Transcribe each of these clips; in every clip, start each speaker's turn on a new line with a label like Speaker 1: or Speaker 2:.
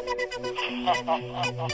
Speaker 1: ハハハハ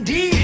Speaker 1: indeed.